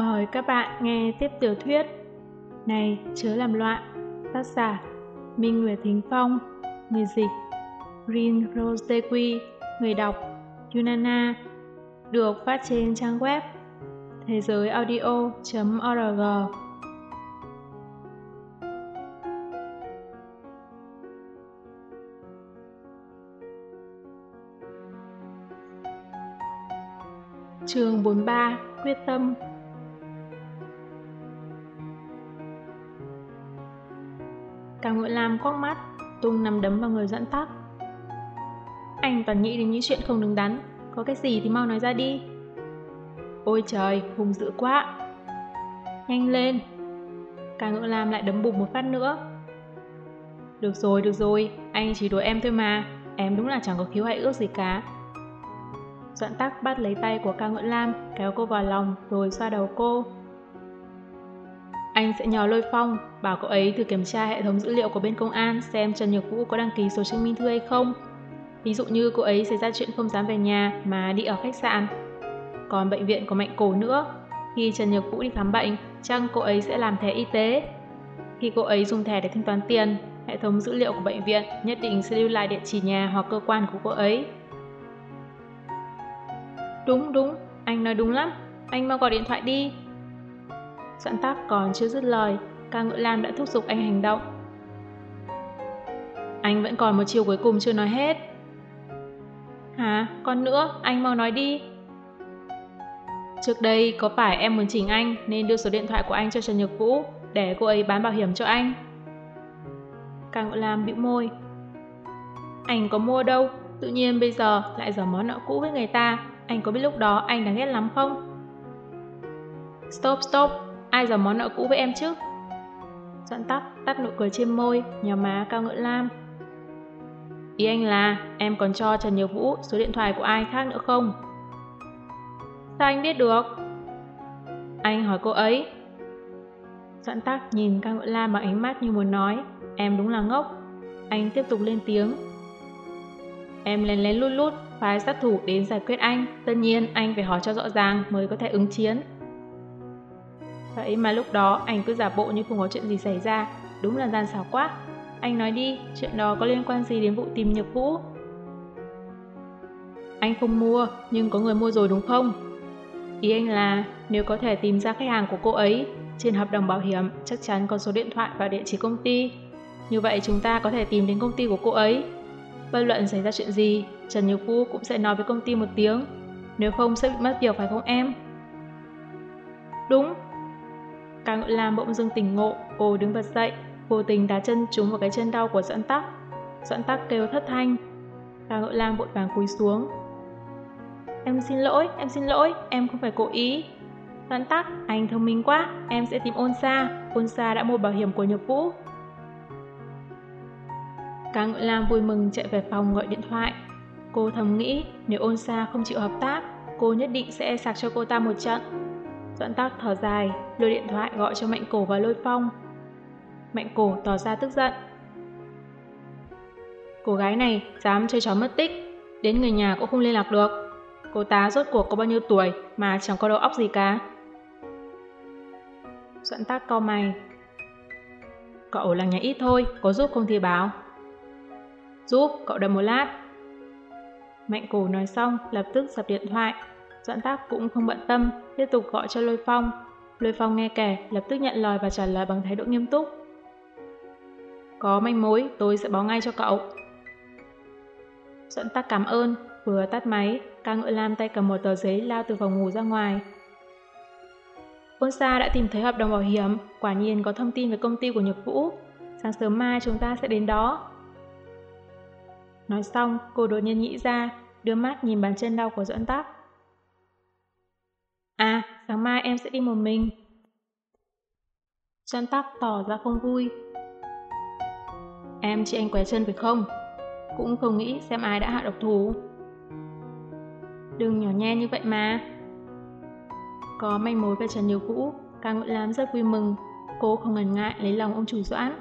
Mời các bạn nghe tiếp tiểu thuyết Này, chớ làm loạn, Tác giả Minh Nguyệt Thính Phong, Người dịch Green Rose Dequi Người đọc Yunana, Được phát trên trang web thế giới audio.org Trường 43 Quyết tâm. Cao Ngựa Lam quắc mắt, tung nằm đấm vào người dẫn tắc. Anh toàn nghĩ đến những chuyện không đứng đắn, có cái gì thì mau nói ra đi. Ôi trời, hùng dữ quá. Nhanh lên. Cao Ngựa Lam lại đấm bụng một phát nữa. Được rồi, được rồi, anh chỉ đùa em thôi mà, em đúng là chẳng có khiếu hay ước gì cả. Doãn tắc bắt lấy tay của Cao Ngựa Lam, kéo cô vào lòng rồi xoa đầu cô. Anh sẽ nhờ Lôi Phong, bảo cậu ấy thử kiểm tra hệ thống dữ liệu của bên công an xem Trần Nhược Vũ có đăng ký số chứng minh thư hay không. Ví dụ như cô ấy xảy ra chuyện không dám về nhà mà đi ở khách sạn. Còn bệnh viện của Mạnh Cổ nữa, khi Trần Nhược Vũ đi khám bệnh, chăng cô ấy sẽ làm thẻ y tế. Khi cô ấy dùng thẻ để thanh toán tiền, hệ thống dữ liệu của bệnh viện nhất định sẽ lưu lại địa chỉ nhà hoặc cơ quan của cô ấy. Đúng, đúng, anh nói đúng lắm, anh mau gọi điện thoại đi. Doãn tắc còn chưa dứt lời, ca ngự lam đã thúc giục anh hành động. Anh vẫn còn một chiều cuối cùng chưa nói hết. Hả? Còn nữa, anh mau nói đi. Trước đây có phải em muốn chỉnh anh nên đưa số điện thoại của anh cho Trần Nhược Vũ để cô ấy bán bảo hiểm cho anh? Càng Ngộ Lam bĩu môi. Anh có mua đâu, tự nhiên bây giờ lại giở món nợ cũ với người ta, anh có biết lúc đó anh đã ghét lắm không? Stop, stop, ai giở món nợ cũ với em chứ? Doãn tắt, tắt nụ cười trên môi, nhỏ má cao ngựa lam. Ý anh là em còn cho Trần Nhược Vũ số điện thoại của ai khác nữa không? Sao anh biết được? Anh hỏi cô ấy. Doãn tắc nhìn cao ngựa lam bằng ánh mắt như muốn nói, em đúng là ngốc. Anh tiếp tục lên tiếng. Em lén lén lút lút, phái sát thủ đến giải quyết anh. Tất nhiên anh phải hỏi cho rõ ràng mới có thể ứng chiến. Vậy mà lúc đó anh cứ giả bộ như không có chuyện gì xảy ra, đúng là gian xảo quá. Anh nói đi, chuyện đó có liên quan gì đến vụ tìm Nhược Vũ? Anh không mua, nhưng có người mua rồi đúng không? Ý anh là nếu có thể tìm ra khách hàng của cô ấy, trên hợp đồng bảo hiểm chắc chắn có số điện thoại và địa chỉ công ty. Như vậy chúng ta có thể tìm đến công ty của cô ấy. Bất luận xảy ra chuyện gì, Trần Nhược Vũ cũng sẽ nói với công ty một tiếng. Nếu không sẽ bị mất việc phải không em? Đúng, ca Ngự Lam bỗng dưng tỉnh ngộ, cô đứng bật dậy, vô tình đá chân trúng vào cái chân đau của Doãn Tắc. Doãn Tắc kêu thất thanh. Ca Ngự Lam vội vàng cúi xuống. Em xin lỗi, em xin lỗi, em không phải cố ý. Doãn Tắc, anh thông minh quá, em sẽ tìm ôn xa. Ôn xa đã mua bảo hiểm của Nhược Vũ. Ca Ngự Lam vui mừng chạy về phòng gọi điện thoại. Cô thầm nghĩ nếu ôn xa không chịu hợp tác, cô nhất định sẽ sạc cho cô ta một trận. Doãn tắc thở dài, lôi điện thoại gọi cho Mạnh Cổ và Lôi Phong. Mạnh Cổ tỏ ra tức giận. Cô gái này dám chơi chó mất tích, đến người nhà cũng không liên lạc được. Cô ta rốt cuộc có bao nhiêu tuổi mà chẳng có đầu óc gì cả. Doãn tắc co mày. Cậu là nhà ít thôi, có giúp không thì báo. Giúp, cậu đợi một lát. Mạnh cổ nói xong, lập tức sập điện thoại, Doãn tác cũng không bận tâm, tiếp tục gọi cho Lôi Phong. Lôi Phong nghe kể, lập tức nhận lời và trả lời bằng thái độ nghiêm túc. Có manh mối, tôi sẽ báo ngay cho cậu. Doãn tác cảm ơn, vừa tắt máy, ca ngợi lam tay cầm một tờ giấy lao từ phòng ngủ ra ngoài. Ôn Sa đã tìm thấy hợp đồng bảo hiểm, quả nhiên có thông tin về công ty của Nhược Vũ. Sáng sớm mai chúng ta sẽ đến đó. Nói xong, cô đột nhiên nghĩ ra, đưa mắt nhìn bàn chân đau của Doãn Tắc. Sáng mai em sẽ đi một mình. Doan tắc tỏ ra không vui. Em chị anh què chân phải không? Cũng không nghĩ xem ai đã hạ độc thủ. Đừng nhỏ nhen như vậy mà. Có manh mối về Trần Nhiều Vũ, Càng Nguyễn Lam rất vui mừng. Cô không ngần ngại lấy lòng ông chủ Doãn.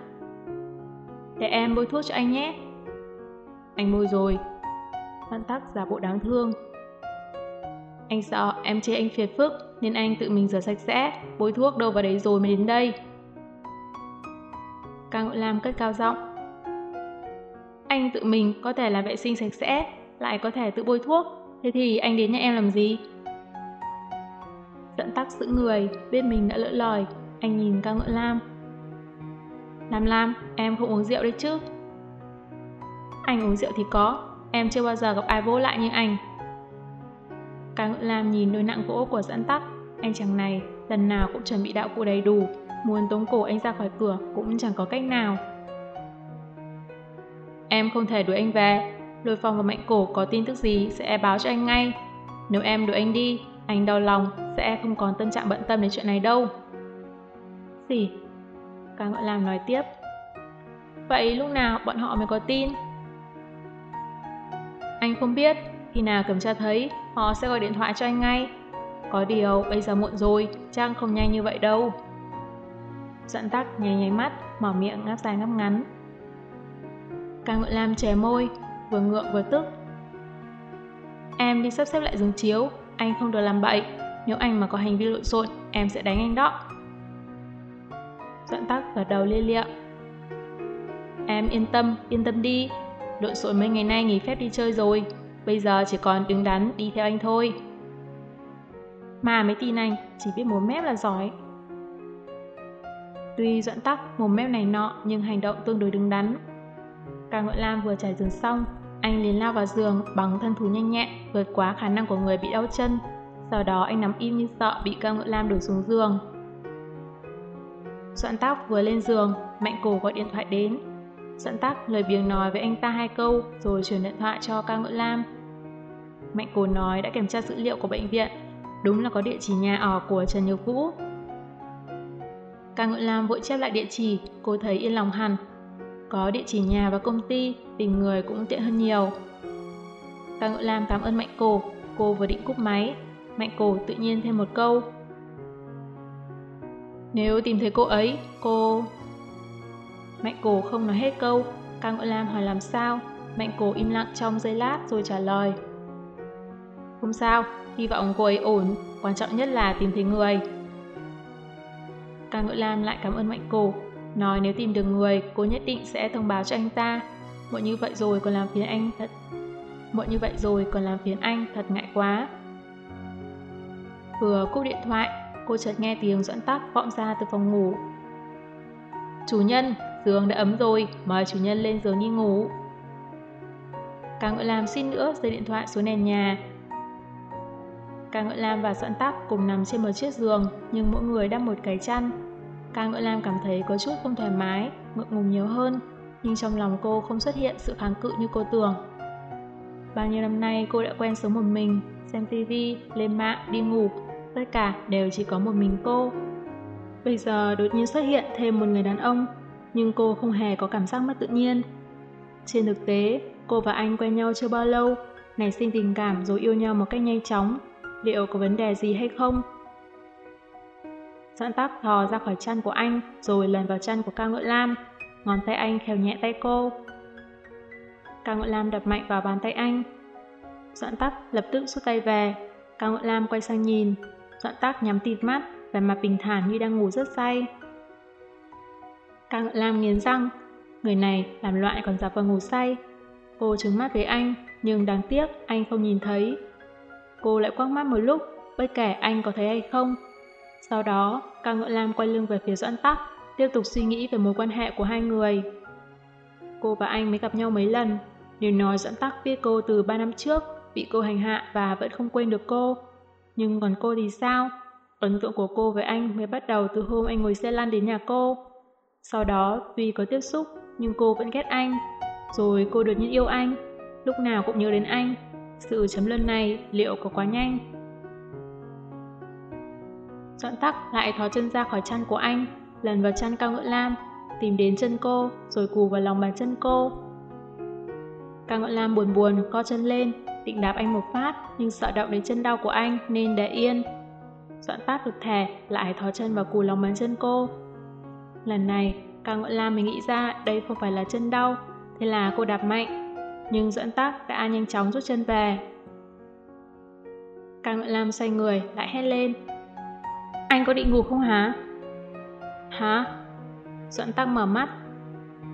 Để em bôi thuốc cho anh nhé. Anh bôi rồi. Văn tắc giả bộ đáng thương. Anh sợ em chê anh phiền phức nên anh tự mình rửa sạch sẽ, bôi thuốc đâu vào đấy rồi mới đến đây. Cao Ngộ Lam cất cao giọng. Anh tự mình có thể làm vệ sinh sạch sẽ, lại có thể tự bôi thuốc, thế thì anh đến nhà em làm gì? Dẫn tắc giữ người, biết mình đã lỡ lời, anh nhìn Cao Ngộ Lam. Lam Lam, em không uống rượu đấy chứ? Anh uống rượu thì có, em chưa bao giờ gặp ai vô lại như anh. Cao Ngộ Lam nhìn đôi nặng gỗ của dẫn tắc, anh chàng này lần nào cũng chuẩn bị đạo cụ đầy đủ, muốn tống cổ anh ra khỏi cửa cũng chẳng có cách nào. Em không thể đuổi anh về, Lôi Phong và Mạnh Cổ có tin tức gì sẽ báo cho anh ngay. Nếu em đuổi anh đi, anh đau lòng, sẽ không còn tâm trạng bận tâm đến chuyện này đâu. Gì? Càng Ngự Lam nói tiếp. Vậy lúc nào bọn họ mới có tin? Anh không biết, khi nào cầm tra thấy, họ sẽ gọi điện thoại cho anh ngay. Có điều, bây giờ muộn rồi, trang không nhanh như vậy đâu. Dặn tắc nháy nháy mắt, mở miệng ngáp dài ngáp ngắn. Càng Ngợi Lam chè môi, vừa ngượng vừa tức. Em đi sắp xếp lại giường chiếu, anh không được làm bậy. Nếu anh mà có hành vi lộn xộn, em sẽ đánh anh đó. Doãn tắc gật đầu lia lịa. Em yên tâm, yên tâm đi. Lộn xộn mấy ngày nay nghỉ phép đi chơi rồi. Bây giờ chỉ còn đứng đắn đi theo anh thôi. Mà mấy tin anh, chỉ biết mồm mép là giỏi. Tuy doãn tắc mồm mép này nọ nhưng hành động tương đối đứng đắn. Càng Ngợi Lam vừa trải giường xong, anh liền lao vào giường bằng thân thủ nhanh nhẹn, vượt quá khả năng của người bị đau chân. Sau đó anh nắm im như sợ bị Cao Ngự Lam đổ xuống giường. doãn tóc vừa lên giường, Mạnh Cổ gọi điện thoại đến. doãn tóc lời biếng nói với anh ta hai câu rồi chuyển điện thoại cho Cao Ngự Lam. Mạnh Cổ nói đã kiểm tra dữ liệu của bệnh viện, đúng là có địa chỉ nhà ở của Trần Nhược Vũ. Càng Ngự Lam vội chép lại địa chỉ, cô thấy yên lòng hẳn, có địa chỉ nhà và công ty, tìm người cũng tiện hơn nhiều. Càng Ngự Lam cảm ơn Mạnh Cổ, cô vừa định cúp máy. Mạnh Cổ tự nhiên thêm một câu. Nếu tìm thấy cô ấy, cô... Mạnh Cổ không nói hết câu, Càng Ngự Lam hỏi làm sao. Mạnh Cổ im lặng trong giây lát rồi trả lời. Không sao, hy vọng cô ấy ổn, quan trọng nhất là tìm thấy người. Cao Ngự Lam lại cảm ơn Mạnh Cổ, Nói nếu tìm được người, cô nhất định sẽ thông báo cho anh ta. Muộn như vậy rồi còn làm phiền anh thật... Muộn như vậy rồi còn làm phiền anh thật ngại quá. Vừa cúp điện thoại, cô chợt nghe tiếng dẫn tắc vọng ra từ phòng ngủ. Chủ nhân, giường đã ấm rồi, mời chủ nhân lên giường đi ngủ. Càng Ngự Lam xin nữa rơi điện thoại xuống nền nhà. Ca Ngợi Lam và Doãn Tắc cùng nằm trên một chiếc giường, nhưng mỗi người đắp một cái chăn. Ca Ngợi Lam cảm thấy có chút không thoải mái, ngượng ngùng nhiều hơn, nhưng trong lòng cô không xuất hiện sự kháng cự như cô tưởng. Bao nhiêu năm nay cô đã quen sống một mình, xem tivi, lên mạng, đi ngủ, tất cả đều chỉ có một mình cô. Bây giờ đột nhiên xuất hiện thêm một người đàn ông, nhưng cô không hề có cảm giác mất tự nhiên. Trên thực tế, cô và anh quen nhau chưa bao lâu, nảy sinh tình cảm rồi yêu nhau một cách nhanh chóng. Liệu có vấn đề gì hay không? Doãn tóc thò ra khỏi chân của anh, rồi lần vào chân của Cao Ngợi Lam. Ngón tay anh khều nhẹ tay cô. Cao Ngợi Lam đập mạnh vào bàn tay anh. Doãn tóc lập tức rút tay về. Cao Ngợi Lam quay sang nhìn. Doãn tóc nhắm tịt mắt, vẻ mặt bình thản như đang ngủ rất say. Cao Ngợi Lam nghiến răng. Người này làm loại còn giả vờ ngủ say. Cô trừng mắt với anh, nhưng đáng tiếc anh không nhìn thấy. Cô lại quăng mắt một lúc, bất kể anh có thấy hay không, sau đó, Cao Ngựa Lam quay lưng về phía Doãn Tắc, tiếp tục suy nghĩ về mối quan hệ của hai người. Cô và anh mới gặp nhau mấy lần, nếu nói Doãn Tắc biết cô từ 3 năm trước, bị cô hành hạ và vẫn không quên được cô. Nhưng còn cô thì sao? Ấn tượng của cô với anh mới bắt đầu từ hôm anh ngồi xe lăn đến nhà cô. Sau đó, tuy có tiếp xúc, nhưng cô vẫn ghét anh. Rồi cô đột nhiên yêu anh, lúc nào cũng nhớ đến anh. Sự chấm lần này liệu có quá nhanh? Doãn tắc lại thó chân ra khỏi chăn của anh, lần vào chăn cao ngựa lam, tìm đến chân cô, rồi cù vào lòng bàn chân cô. Cao ngựa lam buồn buồn, co chân lên, định đạp anh một phát, nhưng sợ động đến chân đau của anh nên để yên. Doãn tắc được thẻ, lại thó chân vào cù lòng bàn chân cô. Lần này, Cao Ngựa Lam mới nghĩ ra đây không phải là chân đau, thế là cô đạp mạnh. Nhưng Doãn tắc đã nhanh chóng rút chân về. Càng Ngợi Lam xoay người, lại hét lên. Anh có định ngủ không hả? Hả? Doãn Tắc mở mắt.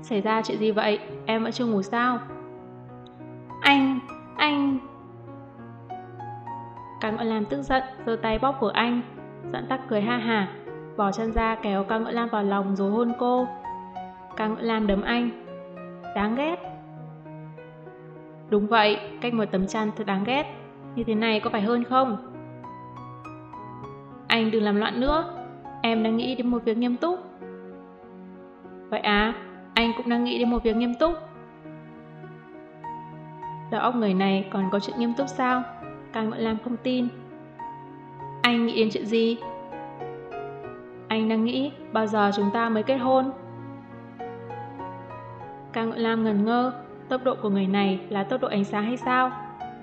Xảy ra chuyện gì vậy? Em vẫn chưa ngủ sao? Anh, anh... Càng Ngợi Lam tức giận, giơ tay bóp của anh. Doãn Tắc cười ha hả, bỏ chân ra kéo Càng Ngợi Lam vào lòng rồi hôn cô. Càng Ngợi Lam đấm anh. Đáng ghét. Đúng vậy, cách một tấm chăn thật đáng ghét. Như thế này có phải hơn không? Anh đừng làm loạn nữa, em đang nghĩ đến một việc nghiêm túc. Vậy à, anh cũng đang nghĩ đến một việc nghiêm túc. Đầu óc người này còn có chuyện nghiêm túc sao? Càng Ngọn Lam không tin. Anh nghĩ đến chuyện gì? Anh đang nghĩ bao giờ chúng ta mới kết hôn? Càng Ngọn Lam ngần ngơ, tốc độ của người này là tốc độ ánh sáng hay sao?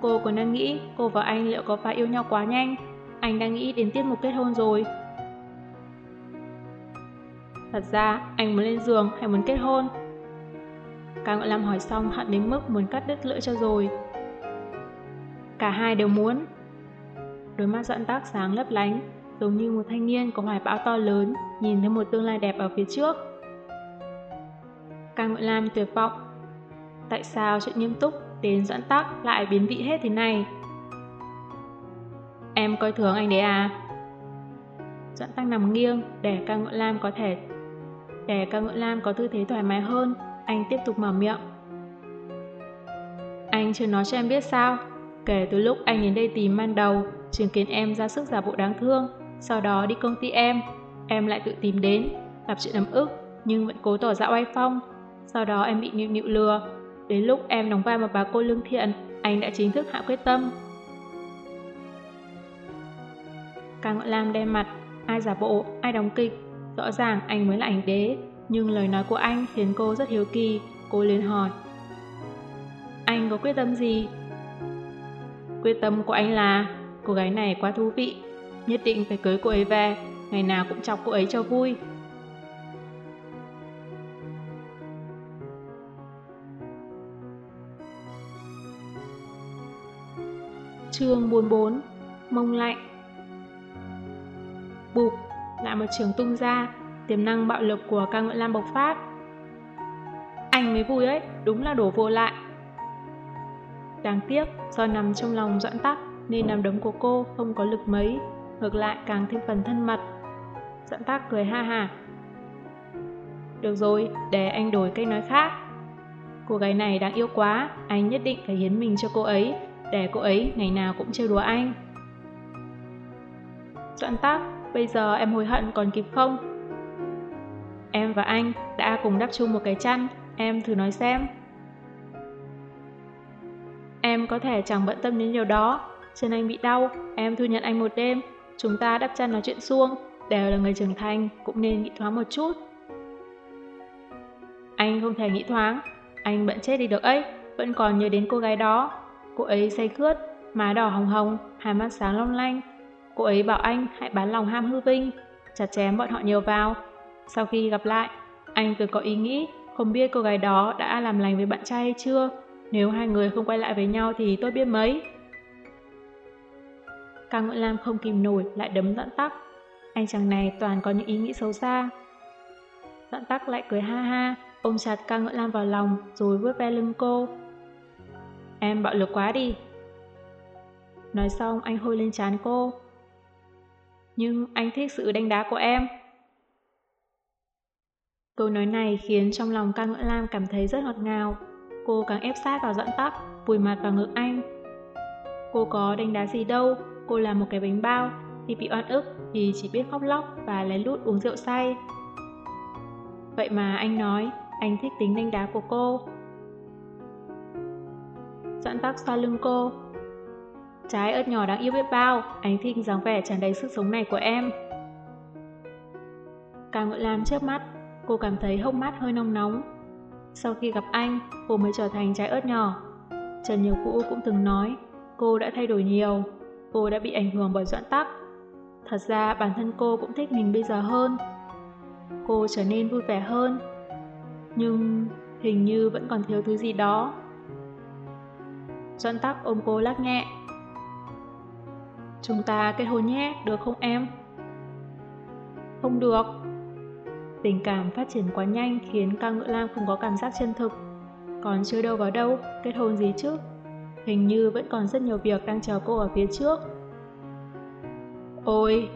Cô còn đang nghĩ cô và anh liệu có phải yêu nhau quá nhanh. Anh đang nghĩ đến tiết mục kết hôn rồi. Thật ra, anh muốn lên giường hay muốn kết hôn? Cao Ngọn Lam hỏi xong hận đến mức muốn cắt đứt lưỡi cho rồi. Cả hai đều muốn. Đôi mắt dọn tác sáng lấp lánh, giống như một thanh niên có hoài bão to lớn, nhìn thấy một tương lai đẹp ở phía trước. Cao Ngọn Lam tuyệt vọng. Tại sao chuyện nghiêm túc đến doãn tắc lại biến vị hết thế này. Em coi thường anh đấy à? Doãn tắc nằm nghiêng để ca ngựa lam có thể để ca ngựa lam có tư thế thoải mái hơn, anh tiếp tục mở miệng. Anh chưa nói cho em biết sao, kể từ lúc anh đến đây tìm ban đầu, chứng kiến em ra sức giả bộ đáng thương, sau đó đi công ty em, em lại tự tìm đến, gặp chuyện ấm ức nhưng vẫn cố tỏ ra oai phong, sau đó em bị nịu nịu lừa, Đến lúc em đóng vai một bà cô lương thiện, anh đã chính thức hạ quyết tâm. Càng Ngọn Lam đen mặt, ai giả bộ, ai đóng kịch. Rõ ràng anh mới là ảnh đế, nhưng lời nói của anh khiến cô rất hiếu kỳ, cô liền hỏi. Anh có quyết tâm gì? Quyết tâm của anh là, cô gái này quá thú vị, nhất định phải cưới cô ấy về, ngày nào cũng chọc cô ấy cho vui. Chương 44 Mông lạnh. Bụp, Lại một trường tung ra, Tiềm năng bạo lực của ca ngợi lam bộc phát. Anh mới vui ấy, Đúng là đổ vô lại. Đáng tiếc, Do nằm trong lòng doãn tắc Nên nằm đấm của cô không có lực mấy, Ngược lại càng thêm phần thân mật. Doãn tắc cười ha ha Được rồi, Để anh đổi cách nói khác. Cô gái này đáng yêu quá, Anh nhất định phải hiến mình cho cô ấy để cô ấy ngày nào cũng trêu đùa anh. Doãn tác bây giờ em hối hận còn kịp không? Em và anh đã cùng đắp chung một cái chăn, em thử nói xem. Em có thể chẳng bận tâm đến điều đó, chân anh bị đau, em thu nhận anh một đêm, chúng ta đắp chăn nói chuyện xuông, đều là người trưởng thành, cũng nên nghĩ thoáng một chút. Anh không thể nghĩ thoáng, anh bận chết đi được ấy, vẫn còn nhớ đến cô gái đó. Cô ấy say khướt, má đỏ hồng hồng, hai mắt sáng long lanh. Cô ấy bảo anh hãy bán lòng ham hư vinh, chặt chém bọn họ nhiều vào. Sau khi gặp lại, anh từng có ý nghĩ không biết cô gái đó đã làm lành với bạn trai hay chưa. Nếu hai người không quay lại với nhau thì tôi biết mấy. Càng nguyễn Lam không kìm nổi lại đấm dặn tắc. Anh chàng này toàn có những ý nghĩ xấu xa. Dặn tắc lại cười ha ha, ôm chặt ca nguyễn Lam vào lòng rồi vuốt ve lưng cô. Em bạo lực quá đi. Nói xong anh hôi lên chán cô. Nhưng anh thích sự đánh đá của em. Câu nói này khiến trong lòng ca ngỡ lam cảm thấy rất ngọt ngào. Cô càng ép sát vào dẫn tóc, vùi mặt vào ngực anh. Cô có đánh đá gì đâu, cô là một cái bánh bao. Khi bị oan ức thì chỉ biết khóc lóc và lén lút uống rượu say. Vậy mà anh nói, anh thích tính đánh đá của cô. Doãn tắc xoa lưng cô. Trái ớt nhỏ đáng yêu biết bao, ánh thinh dáng vẻ tràn đầy sức sống này của em. Càng ngợi lam trước mắt, cô cảm thấy hốc mắt hơi nóng nóng. Sau khi gặp anh, cô mới trở thành trái ớt nhỏ. Trần Nhiều cũ cũng từng nói, cô đã thay đổi nhiều, cô đã bị ảnh hưởng bởi doãn tắc. Thật ra bản thân cô cũng thích mình bây giờ hơn. Cô trở nên vui vẻ hơn. Nhưng hình như vẫn còn thiếu thứ gì đó. Doãn tắc ôm cô lắc nhẹ. Chúng ta kết hôn nhé, được không em? Không được. Tình cảm phát triển quá nhanh khiến ca ngựa lam không có cảm giác chân thực. Còn chưa đâu vào đâu, kết hôn gì chứ? Hình như vẫn còn rất nhiều việc đang chờ cô ở phía trước. Ôi!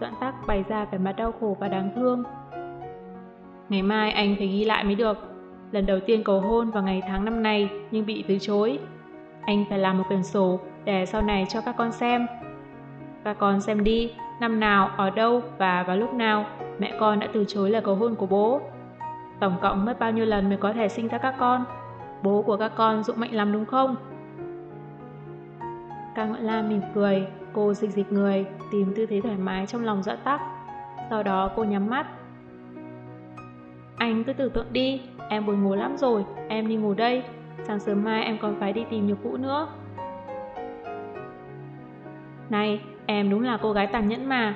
Doãn tắc bày ra vẻ mặt đau khổ và đáng thương. Ngày mai anh phải ghi lại mới được. Lần đầu tiên cầu hôn vào ngày tháng năm này nhưng bị từ chối. Anh phải làm một quyển sổ để sau này cho các con xem. Các con xem đi, năm nào, ở đâu và vào lúc nào mẹ con đã từ chối lời cầu hôn của bố. Tổng cộng mất bao nhiêu lần mới có thể sinh ra các con? Bố của các con dụng mạnh lắm đúng không? Cao Ngọn Lam mỉm cười, cô dịch dịch người, tìm tư thế thoải mái trong lòng dọa tắc. Sau đó cô nhắm mắt. Anh cứ tưởng tượng đi, em buồn ngủ lắm rồi, em đi ngủ đây. Sáng sớm mai em còn phải đi tìm nhục vũ nữa. Này, em đúng là cô gái tàn nhẫn mà.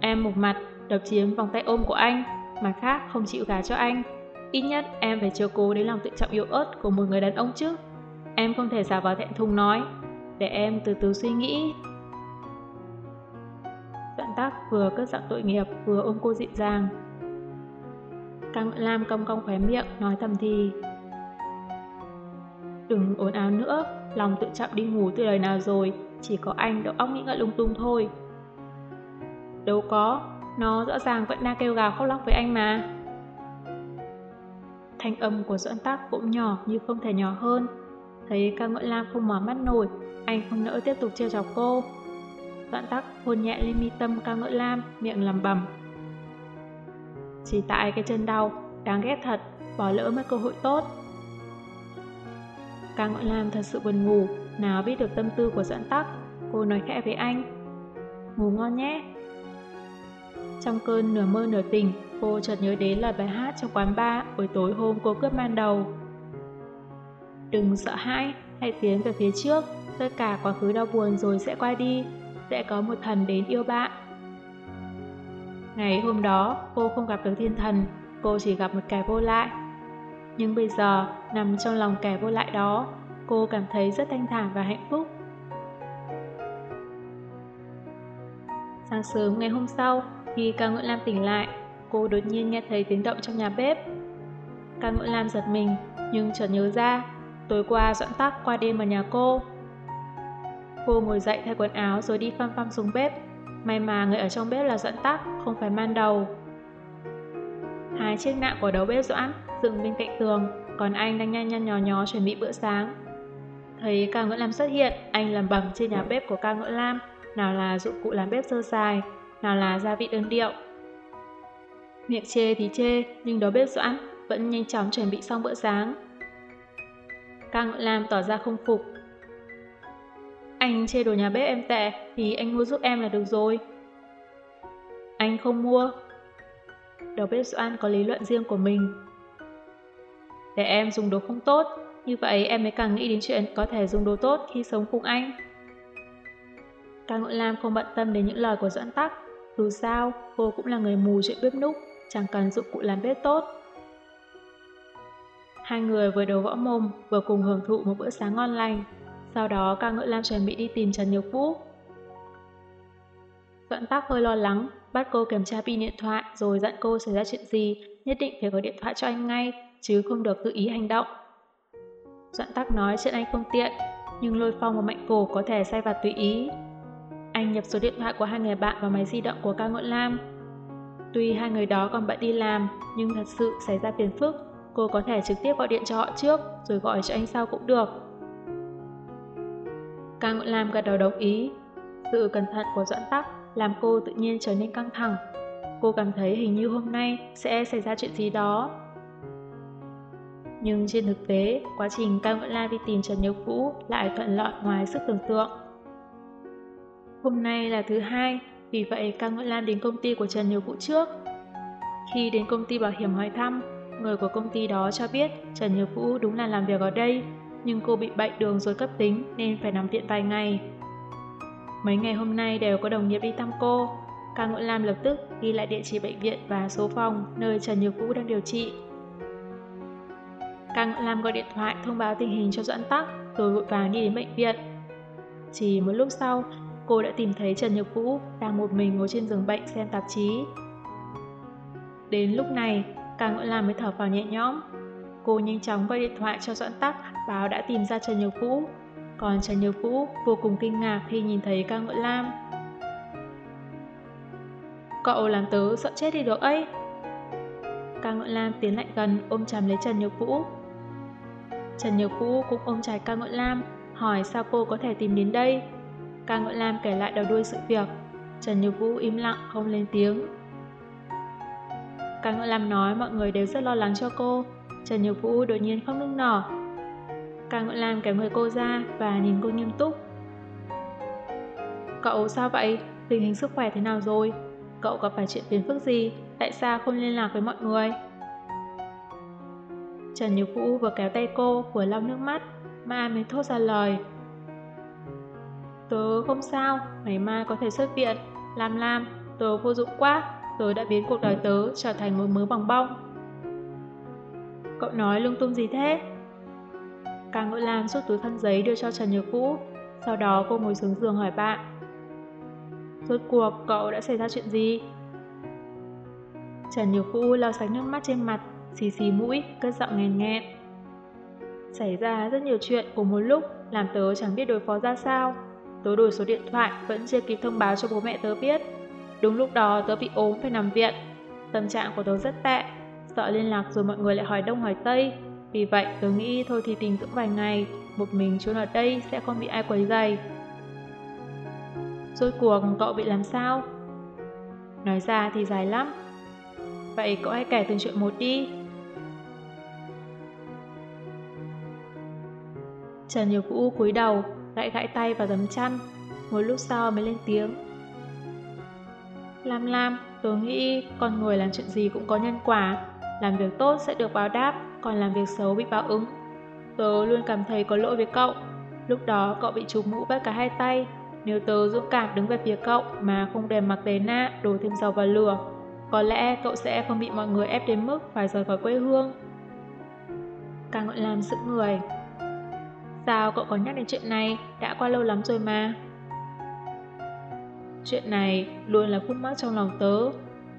Em một mặt đập chiếm vòng tay ôm của anh, mặt khác không chịu gà cho anh. Ít nhất em phải chiều cố đến lòng tự trọng yếu ớt của một người đàn ông chứ. Em không thể giả vờ thẹn thùng nói, để em từ từ suy nghĩ. Doãn tắc vừa cất giọng tội nghiệp vừa ôm cô dịu dàng. Căng Lam cong cong khóe miệng nói thầm thì Đừng ồn ào nữa, lòng tự chậm đi ngủ từ đời nào rồi, chỉ có anh đầu óc nghĩ ngợi lung tung thôi. Đâu có, nó rõ ràng vẫn đang kêu gào khóc lóc với anh mà. Thanh âm của Doãn Tắc cũng nhỏ như không thể nhỏ hơn. Thấy ca ngợi lam không mở mắt nổi, anh không nỡ tiếp tục trêu chọc cô. Doãn Tắc hôn nhẹ lên mi tâm ca ngợi lam, miệng lầm bầm. Chỉ tại cái chân đau, đáng ghét thật, bỏ lỡ mất cơ hội tốt. Ca Ngọn lam thật sự buồn ngủ, nào biết được tâm tư của Doãn Tắc, cô nói khẽ với anh. Ngủ ngon nhé. Trong cơn nửa mơ nửa tỉnh cô chợt nhớ đến lời bài hát trong quán bar buổi tối hôm cô cướp ban đầu. Đừng sợ hãi, hãy tiến về phía trước, tất cả quá khứ đau buồn rồi sẽ qua đi, sẽ có một thần đến yêu bạn. Ngày hôm đó, cô không gặp được thiên thần, cô chỉ gặp một kẻ vô lại. Nhưng bây giờ, nằm trong lòng kẻ vô lại đó, cô cảm thấy rất thanh thản và hạnh phúc. Sáng sớm ngày hôm sau, khi cao ngưỡng Lam tỉnh lại, cô đột nhiên nghe thấy tiếng động trong nhà bếp. cao ngưỡng Lam giật mình, nhưng chợt nhớ ra, tối qua dọn tắc qua đêm ở nhà cô. Cô ngồi dậy thay quần áo rồi đi phăm phăm xuống bếp. May mà người ở trong bếp là Doãn Tắc, không phải man đầu. Hai chiếc nạng của đầu bếp Doãn dựng bên cạnh tường, còn anh đang nhăn nhăn nhò nhó chuẩn bị bữa sáng. Thấy ca ngưỡng Lam xuất hiện, anh làm bầm trên nhà bếp của ca ngưỡng Lam, nào là dụng cụ làm bếp sơ dài, nào là gia vị đơn điệu. Miệng chê thì chê, nhưng đầu bếp Doãn vẫn nhanh chóng chuẩn bị xong bữa sáng. Ca ngưỡng Lam tỏ ra không phục. Anh chê đồ nhà bếp em tệ thì anh mua giúp em là được rồi. Anh không mua. Đầu bếp Doãn có lý luận riêng của mình. Để em dùng đồ không tốt, như vậy em mới càng nghĩ đến chuyện có thể dùng đồ tốt khi sống cùng anh. Càng Ngọn Lam không bận tâm đến những lời của Doãn Tắc. Dù sao, cô cũng là người mù chuyện bếp núc, chẳng cần dụng cụ làm bếp tốt. Hai người vừa đầu võ mồm, vừa cùng hưởng thụ một bữa sáng ngon lành. Sau đó Ca Ngự Lam chuẩn bị đi tìm Trần Nhược Vũ. Doãn Tắc hơi lo lắng, bắt cô kiểm tra pin điện thoại rồi dặn cô xảy ra chuyện gì, nhất định phải gọi điện thoại cho anh ngay, chứ không được tự ý hành động. Doãn Tắc nói chuyện anh không tiện, nhưng lôi phong và mạnh cổ có thể sai vặt tùy ý. Anh nhập số điện thoại của hai người bạn vào máy di động của ca Ngọn Lam. Tuy hai người đó còn bận đi làm, nhưng thật sự xảy ra phiền phức, cô có thể trực tiếp gọi điện cho họ trước, rồi gọi cho anh sau cũng được. Ca Ngọn Lam gật đầu đồng ý. Sự cẩn thận của Doãn Tắc làm cô tự nhiên trở nên căng thẳng. Cô cảm thấy hình như hôm nay sẽ xảy ra chuyện gì đó. Nhưng trên thực tế, quá trình Cao Nguyễn Lan đi tìm Trần Nhược Vũ lại thuận lợi ngoài sức tưởng tượng. Hôm nay là thứ hai, vì vậy Cao nguyễn Lam đến công ty của Trần Nhược Vũ trước. Khi đến công ty bảo hiểm hỏi thăm, người của công ty đó cho biết Trần Nhược Vũ đúng là làm việc ở đây, nhưng cô bị bệnh đường rồi cấp tính nên phải nằm viện vài ngày. Mấy ngày hôm nay đều có đồng nghiệp đi thăm cô. Cao nguyễn Lam lập tức ghi lại địa chỉ bệnh viện và số phòng nơi Trần Nhược Vũ đang điều trị. Cao Ngưỡng Lam gọi điện thoại thông báo tình hình cho Doãn Tắc rồi vội vàng đi đến bệnh viện. Chỉ một lúc sau, cô đã tìm thấy Trần Nhược Vũ đang một mình ngồi trên giường bệnh xem tạp chí. Đến lúc này, Càng Ngọn Lam mới thở vào nhẹ nhõm. Cô nhanh chóng gọi điện thoại cho Doãn Tắc báo đã tìm ra Trần Nhược Vũ. Còn Trần Nhược Vũ vô cùng kinh ngạc khi nhìn thấy Càng Ngọn Lam. Cậu làm tớ sợ chết đi được ấy. Càng Ngọn Lam tiến lại gần ôm chầm lấy Trần Nhược Vũ. Trần Nhược Vũ cũng ôm chặt ca Ngọn Lam, hỏi sao cô có thể tìm đến đây. Ca Ngọn Lam kể lại đầu đuôi sự việc. Trần Nhược Vũ im lặng không lên tiếng. Ca Ngọn Lam nói mọi người đều rất lo lắng cho cô. Trần Nhược Vũ đột nhiên không nức nở. Ca Ngọn Lam kéo người cô ra và nhìn cô nghiêm túc. Cậu sao vậy? Tình hình sức khỏe thế nào rồi? Cậu gặp phải chuyện phiền phức gì? Tại sao không liên lạc với mọi người? Trần Như Vũ vừa kéo tay cô vừa lau nước mắt mà mới thốt ra lời. Tớ không sao, ngày mai có thể xuất viện. Làm làm, tớ vô dụng quá, tớ đã biến cuộc đời tớ trở thành một mớ bòng bong. Cậu nói lung tung gì thế? Càng Ngội Lam rút túi khăn giấy đưa cho Trần Nhược Vũ, sau đó cô ngồi xuống giường hỏi bạn. Rốt cuộc cậu đã xảy ra chuyện gì? Trần Nhược Vũ lau sạch nước mắt trên mặt, xì xì mũi, cất giọng nghèn nghẹn. Xảy ra rất nhiều chuyện cùng một lúc, làm tớ chẳng biết đối phó ra sao. Tớ đổi số điện thoại, vẫn chưa kịp thông báo cho bố mẹ tớ biết. Đúng lúc đó tớ bị ốm phải nằm viện. Tâm trạng của tớ rất tệ, sợ liên lạc rồi mọi người lại hỏi đông hỏi tây. Vì vậy tớ nghĩ thôi thì tình dưỡng vài ngày, một mình trốn ở đây sẽ không bị ai quấy dày. Rốt cuộc cậu bị làm sao? Nói ra thì dài lắm. Vậy cậu hãy kể từng chuyện một đi. Trần Nhiều Vũ cúi đầu, gãi gãi tay vào tấm chăn, một lúc sau mới lên tiếng. Lam Lam, tôi nghĩ con người làm chuyện gì cũng có nhân quả, làm việc tốt sẽ được báo đáp, còn làm việc xấu bị báo ứng. Tớ luôn cảm thấy có lỗi với cậu, lúc đó cậu bị trục mũ bắt cả hai tay, nếu tớ dũng cảm đứng về phía cậu mà không đèm mặc tế na đổ thêm dầu vào lửa, có lẽ cậu sẽ không bị mọi người ép đến mức phải rời khỏi quê hương. Càng ngọn làm sự người. Sao cậu có nhắc đến chuyện này, đã qua lâu lắm rồi mà. Chuyện này luôn là khúc mắc trong lòng tớ,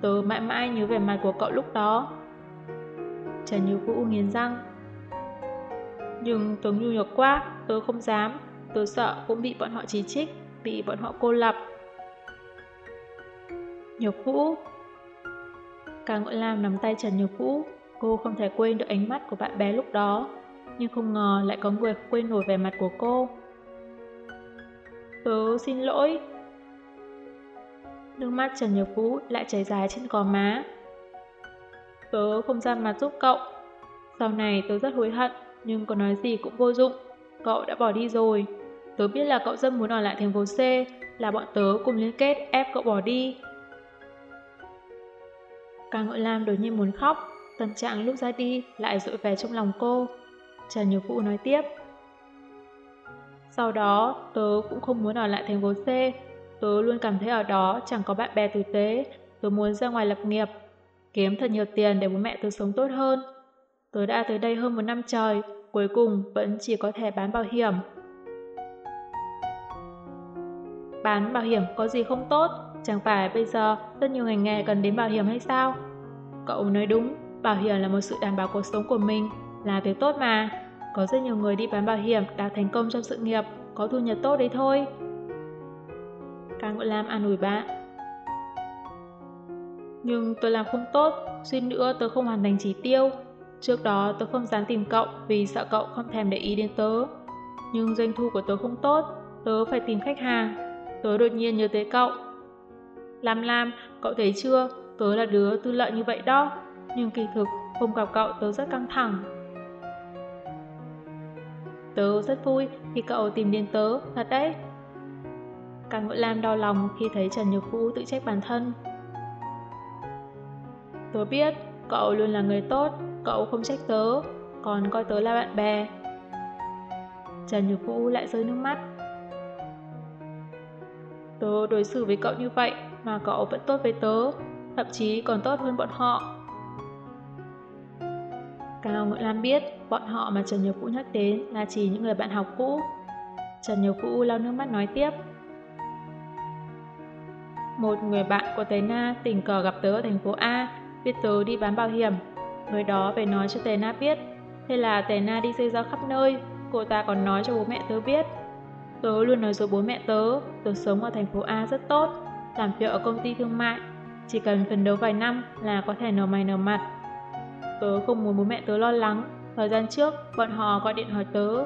tớ mãi mãi nhớ về mặt của cậu lúc đó. Trần Như Vũ nghiến răng. Nhưng tớ nhu nhược quá, tớ không dám, tớ sợ cũng bị bọn họ chỉ trích, bị bọn họ cô lập. Nhược Vũ Càng Ngội Lam nắm tay Trần Nhược Vũ, cô không thể quên được ánh mắt của bạn bé lúc đó, nhưng không ngờ lại có người quên nổi vẻ mặt của cô. Tớ xin lỗi. Nước mắt Trần Nhược Vũ lại chảy dài trên gò má. Tớ không ra mặt giúp cậu. Sau này tớ rất hối hận, nhưng có nói gì cũng vô dụng. Cậu đã bỏ đi rồi. Tớ biết là cậu rất muốn ở lại thành phố C, là bọn tớ cùng liên kết ép cậu bỏ đi. Càng Ngội Lam đột nhiên muốn khóc, tâm trạng lúc ra đi lại dội về trong lòng cô. Trần Nhược Vũ nói tiếp. Sau đó, tớ cũng không muốn ở lại thành phố C. Tớ luôn cảm thấy ở đó chẳng có bạn bè tử tế. Tớ muốn ra ngoài lập nghiệp, kiếm thật nhiều tiền để bố mẹ tớ sống tốt hơn. Tớ đã tới đây hơn một năm trời, cuối cùng vẫn chỉ có thể bán bảo hiểm. Bán bảo hiểm có gì không tốt, chẳng phải bây giờ rất nhiều ngành nghề cần đến bảo hiểm hay sao? Cậu nói đúng, bảo hiểm là một sự đảm bảo cuộc sống của mình, là việc tốt mà. Có rất nhiều người đi bán bảo hiểm đạt thành công trong sự nghiệp, có thu nhập tốt đấy thôi. Càng Ngộ Lam an ủi bạn. Nhưng tôi làm không tốt, suy nữa tôi không hoàn thành chỉ tiêu. Trước đó tôi không dám tìm cậu vì sợ cậu không thèm để ý đến tớ. Nhưng doanh thu của tớ không tốt, tớ phải tìm khách hàng. Tớ đột nhiên nhớ tới cậu. Lam Lam, cậu thấy chưa, tớ là đứa tư lợi như vậy đó. Nhưng kỳ thực, không gặp cậu tớ rất căng thẳng. Tớ rất vui khi cậu tìm đến tớ, thật đấy. Càng Ngội Lam đau lòng khi thấy Trần Nhược Vũ tự trách bản thân. Tớ biết, cậu luôn là người tốt, cậu không trách tớ, còn coi tớ là bạn bè. Trần Nhược Vũ lại rơi nước mắt. Tớ đối xử với cậu như vậy mà cậu vẫn tốt với tớ, thậm chí còn tốt hơn bọn họ. Cao Ngự Lam biết bọn họ mà Trần Nhược Vũ nhắc đến là chỉ những người bạn học cũ. Trần Nhược Vũ lau nước mắt nói tiếp. một người bạn của Tề Na tình cờ gặp tớ ở thành phố A, biết tớ đi bán bảo hiểm. Người đó về nói cho Tề Na biết. Thế là Tề Na đi xây ra khắp nơi, cô ta còn nói cho bố mẹ tớ biết. Tớ luôn nói dối bố mẹ tớ, tớ sống ở thành phố A rất tốt, làm việc ở công ty thương mại. Chỉ cần phấn đấu vài năm là có thể nở mày nở mặt. Tớ không muốn bố mẹ tớ lo lắng. Thời gian trước, bọn họ gọi điện hỏi tớ.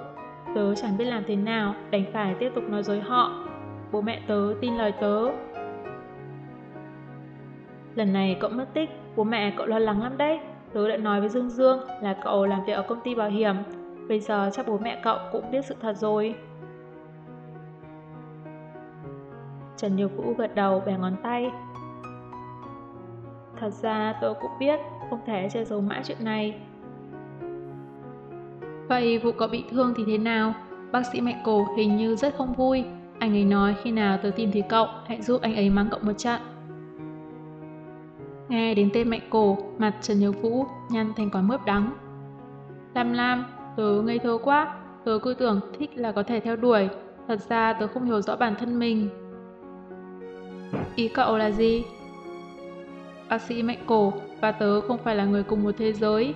Tớ chẳng biết làm thế nào, đành phải tiếp tục nói dối họ. Bố mẹ tớ tin lời tớ. Lần này cậu mất tích, bố mẹ cậu lo lắng lắm đấy. Tớ đã nói với Dương Dương là cậu làm việc ở công ty bảo hiểm. Bây giờ chắc bố mẹ cậu cũng biết sự thật rồi. Trần Nhiều Vũ gật đầu bẻ ngón tay. Thật ra tôi cũng biết không thể che giấu mãi chuyện này. Vậy vụ cậu bị thương thì thế nào? Bác sĩ mẹ Cổ hình như rất không vui. Anh ấy nói khi nào tớ tìm thấy cậu, hãy giúp anh ấy mắng cậu một trận. Nghe đến tên mẹ Cổ, mặt Trần Nhớ Vũ nhăn thành quả mướp đắng. Lam Lam, tớ ngây thơ quá, tớ cứ tưởng thích là có thể theo đuổi, thật ra tớ không hiểu rõ bản thân mình. Ý cậu là gì? Bác sĩ Mạnh Cổ và tớ không phải là người cùng một thế giới.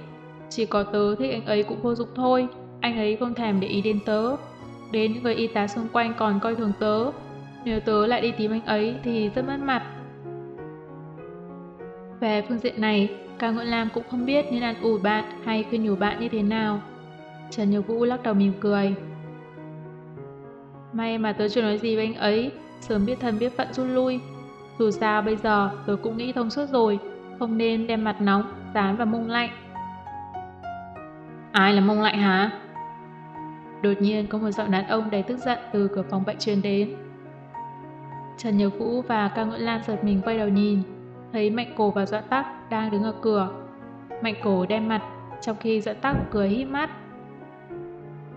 Chỉ có tớ thích anh ấy cũng vô dụng thôi, anh ấy không thèm để ý đến tớ. Đến những người y tá xung quanh còn coi thường tớ. Nếu tớ lại đi tìm anh ấy thì rất mất mặt. Về phương diện này, Cao Ngưỡng Lam cũng không biết nên ăn ủi bạn hay khuyên nhủ bạn như thế nào. Trần Nhược Vũ lắc đầu mỉm cười. May mà tớ chưa nói gì với anh ấy, sớm biết thân biết phận rút lui. Dù sao bây giờ tớ cũng nghĩ thông suốt rồi, không nên đem mặt nóng, dán vào mông lạnh. Ai là mông lạnh hả? Đột nhiên có một giọng đàn ông đầy tức giận từ cửa phòng bệnh truyền đến. Trần Nhược Vũ và Cao Nguyễn Lan giật mình quay đầu nhìn, thấy Mạnh Cổ và Doãn Tắc đang đứng ở cửa. Mạnh Cổ đem mặt, trong khi Doãn Tắc cười hít mắt.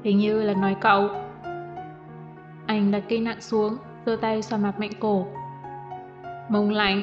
Hình như là nói cậu. Anh đặt cây nặng xuống, giơ tay xoa mặt Mạnh Cổ. Mông lạnh,